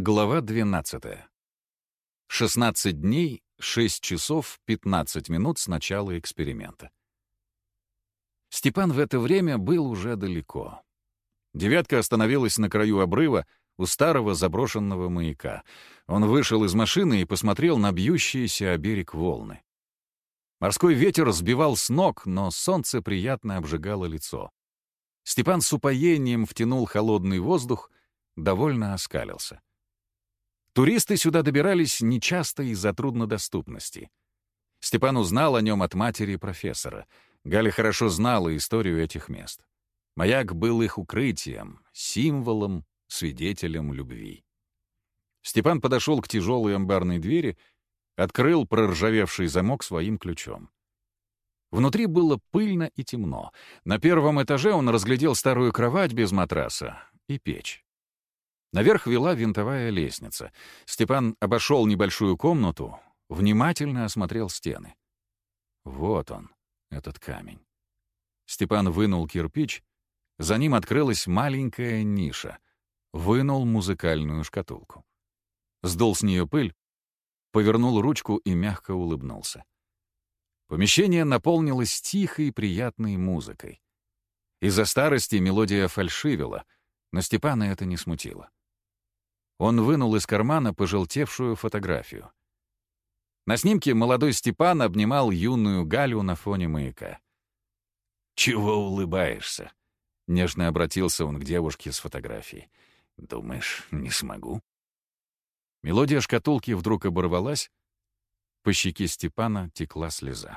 Глава 12. 16 дней, 6 часов 15 минут с начала эксперимента. Степан в это время был уже далеко. «девятка» остановилась на краю обрыва у старого заброшенного маяка. Он вышел из машины и посмотрел на бьющиеся о берег волны. Морской ветер сбивал с ног, но солнце приятно обжигало лицо. Степан с упоением втянул холодный воздух, довольно оскалился. Туристы сюда добирались нечасто из-за труднодоступности. Степан узнал о нем от матери профессора. Галя хорошо знала историю этих мест. Маяк был их укрытием, символом, свидетелем любви. Степан подошел к тяжелой амбарной двери, открыл проржавевший замок своим ключом. Внутри было пыльно и темно. На первом этаже он разглядел старую кровать без матраса и печь. Наверх вела винтовая лестница. Степан обошел небольшую комнату, внимательно осмотрел стены. Вот он, этот камень. Степан вынул кирпич, за ним открылась маленькая ниша. Вынул музыкальную шкатулку. Сдул с нее пыль, повернул ручку и мягко улыбнулся. Помещение наполнилось тихой, приятной музыкой. Из-за старости мелодия фальшивила, но Степана это не смутило. Он вынул из кармана пожелтевшую фотографию. На снимке молодой Степан обнимал юную Галю на фоне маяка. «Чего улыбаешься?» — нежно обратился он к девушке с фотографией. «Думаешь, не смогу?» Мелодия шкатулки вдруг оборвалась. По щеке Степана текла слеза.